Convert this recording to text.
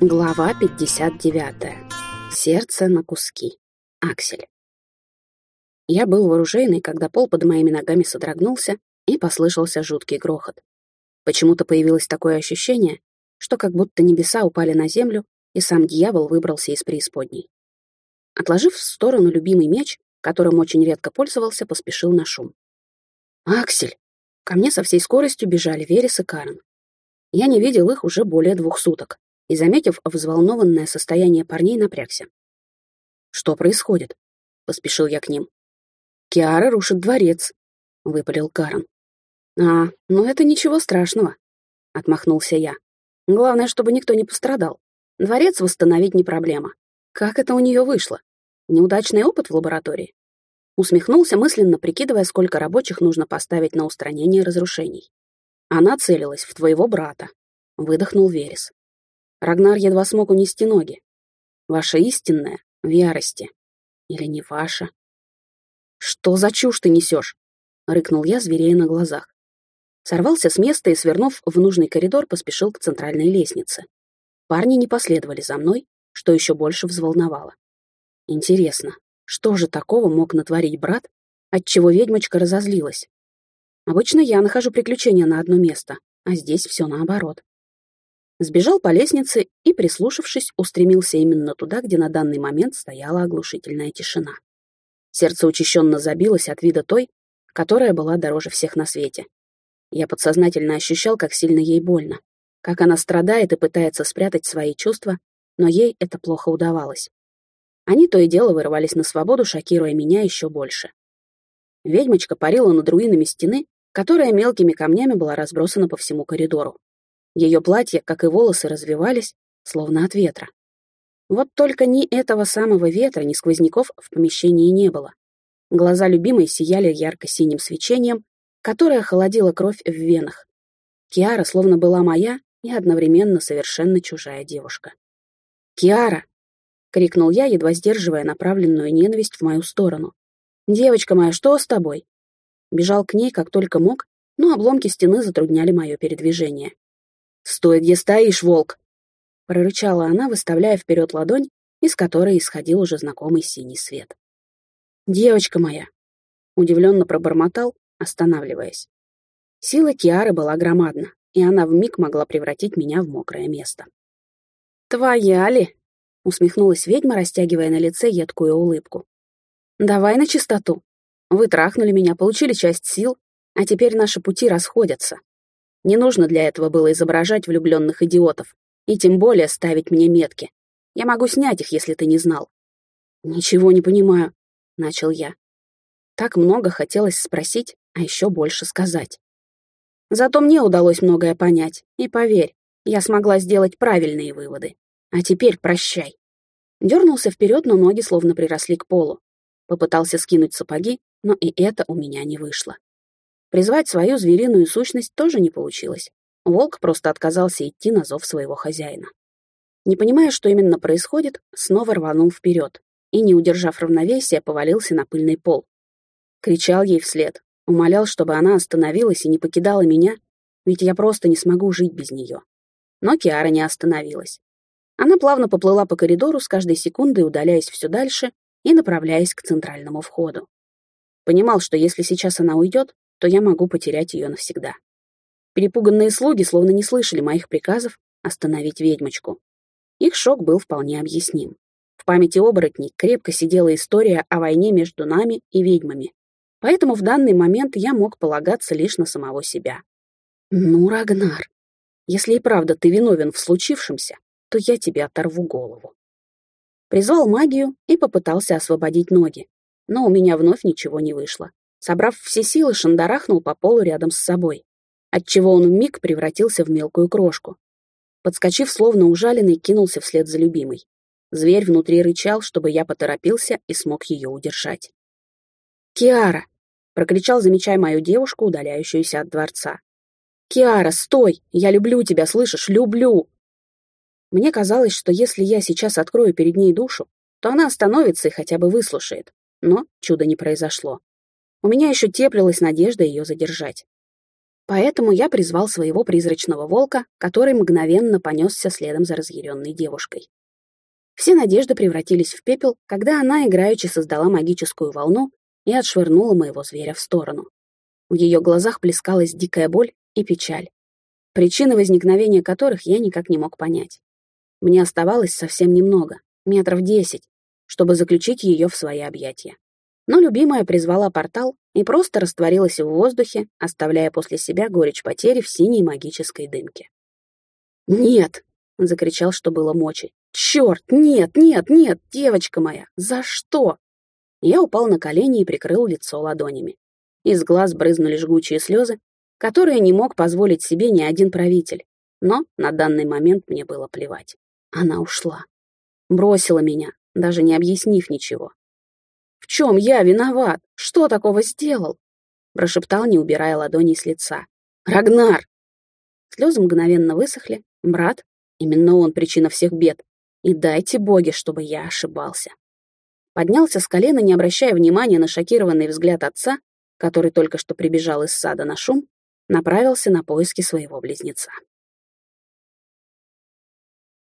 Глава 59. Сердце на куски. Аксель. Я был вооруженный, когда пол под моими ногами содрогнулся, и послышался жуткий грохот. Почему-то появилось такое ощущение, что как будто небеса упали на землю, и сам дьявол выбрался из преисподней. Отложив в сторону любимый меч, которым очень редко пользовался, поспешил на шум. «Аксель!» Ко мне со всей скоростью бежали Верес и Карен. Я не видел их уже более двух суток и, заметив взволнованное состояние парней, напрягся. «Что происходит?» — поспешил я к ним. «Киара рушит дворец», — выпалил Карен. «А, ну это ничего страшного», — отмахнулся я. «Главное, чтобы никто не пострадал. Дворец восстановить не проблема. Как это у нее вышло? Неудачный опыт в лаборатории?» Усмехнулся мысленно, прикидывая, сколько рабочих нужно поставить на устранение разрушений. Она целилась в твоего брата. Выдохнул Верес. Рагнар едва смог унести ноги. Ваша истинная в ярости. Или не ваша? Что за чушь ты несешь? Рыкнул я, зверея на глазах. Сорвался с места и, свернув в нужный коридор, поспешил к центральной лестнице. Парни не последовали за мной, что еще больше взволновало. Интересно, что же такого мог натворить брат, отчего ведьмочка разозлилась? Обычно я нахожу приключения на одно место, а здесь все наоборот сбежал по лестнице и, прислушавшись, устремился именно туда, где на данный момент стояла оглушительная тишина. Сердце учащенно забилось от вида той, которая была дороже всех на свете. Я подсознательно ощущал, как сильно ей больно, как она страдает и пытается спрятать свои чувства, но ей это плохо удавалось. Они то и дело вырывались на свободу, шокируя меня еще больше. Ведьмочка парила над руинами стены, которая мелкими камнями была разбросана по всему коридору. Ее платье, как и волосы, развивались, словно от ветра. Вот только ни этого самого ветра, ни сквозняков в помещении не было. Глаза любимой сияли ярко-синим свечением, которое холодило кровь в венах. Киара словно была моя и одновременно совершенно чужая девушка. «Киара!» — крикнул я, едва сдерживая направленную ненависть в мою сторону. «Девочка моя, что с тобой?» Бежал к ней, как только мог, но обломки стены затрудняли мое передвижение. «Стой, где стоишь, волк!» Прорычала она, выставляя вперед ладонь, из которой исходил уже знакомый синий свет. «Девочка моя!» Удивленно пробормотал, останавливаясь. Сила Киары была громадна, и она вмиг могла превратить меня в мокрое место. «Твоя ли?» — усмехнулась ведьма, растягивая на лице едкую улыбку. «Давай на чистоту. Вы трахнули меня, получили часть сил, а теперь наши пути расходятся. Не нужно для этого было изображать влюбленных идиотов, и тем более ставить мне метки. Я могу снять их, если ты не знал. Ничего не понимаю, начал я. Так много хотелось спросить, а еще больше сказать. Зато мне удалось многое понять, и поверь, я смогла сделать правильные выводы. А теперь прощай. Дернулся вперед, но ноги словно приросли к полу. Попытался скинуть сапоги, но и это у меня не вышло. Призвать свою звериную сущность тоже не получилось. Волк просто отказался идти на зов своего хозяина. Не понимая, что именно происходит, снова рванул вперед и, не удержав равновесия, повалился на пыльный пол. Кричал ей вслед, умолял, чтобы она остановилась и не покидала меня, ведь я просто не смогу жить без нее. Но Киара не остановилась. Она плавно поплыла по коридору, с каждой секундой удаляясь все дальше и направляясь к центральному входу. Понимал, что если сейчас она уйдет, то я могу потерять ее навсегда. Перепуганные слуги словно не слышали моих приказов остановить ведьмочку. Их шок был вполне объясним. В памяти оборотней крепко сидела история о войне между нами и ведьмами. Поэтому в данный момент я мог полагаться лишь на самого себя. «Ну, Рагнар, если и правда ты виновен в случившемся, то я тебе оторву голову». Призвал магию и попытался освободить ноги, но у меня вновь ничего не вышло. Собрав все силы, шандарахнул по полу рядом с собой, отчего он вмиг превратился в мелкую крошку. Подскочив, словно ужаленный, кинулся вслед за любимой. Зверь внутри рычал, чтобы я поторопился и смог ее удержать. «Киара!» — прокричал, замечая мою девушку, удаляющуюся от дворца. «Киара, стой! Я люблю тебя, слышишь? Люблю!» Мне казалось, что если я сейчас открою перед ней душу, то она остановится и хотя бы выслушает. Но чуда не произошло. У меня еще теплилась надежда ее задержать. Поэтому я призвал своего призрачного волка, который мгновенно понесся следом за разъяренной девушкой. Все надежды превратились в пепел, когда она играючи создала магическую волну и отшвырнула моего зверя в сторону. В ее глазах плескалась дикая боль и печаль, причины возникновения которых я никак не мог понять. Мне оставалось совсем немного, метров десять, чтобы заключить ее в свои объятия. Но любимая призвала портал и просто растворилась в воздухе, оставляя после себя горечь потери в синей магической дымке. «Нет!» — закричал, что было мочи. «Черт! Нет, нет, нет, девочка моя! За что?» Я упал на колени и прикрыл лицо ладонями. Из глаз брызнули жгучие слезы, которые не мог позволить себе ни один правитель. Но на данный момент мне было плевать. Она ушла. Бросила меня, даже не объяснив ничего. «В чем я виноват? Что такого сделал?» Прошептал, не убирая ладони с лица. «Рагнар!» Слезы мгновенно высохли. Брат, именно он причина всех бед. И дайте боги, чтобы я ошибался. Поднялся с колена, не обращая внимания на шокированный взгляд отца, который только что прибежал из сада на шум, направился на поиски своего близнеца.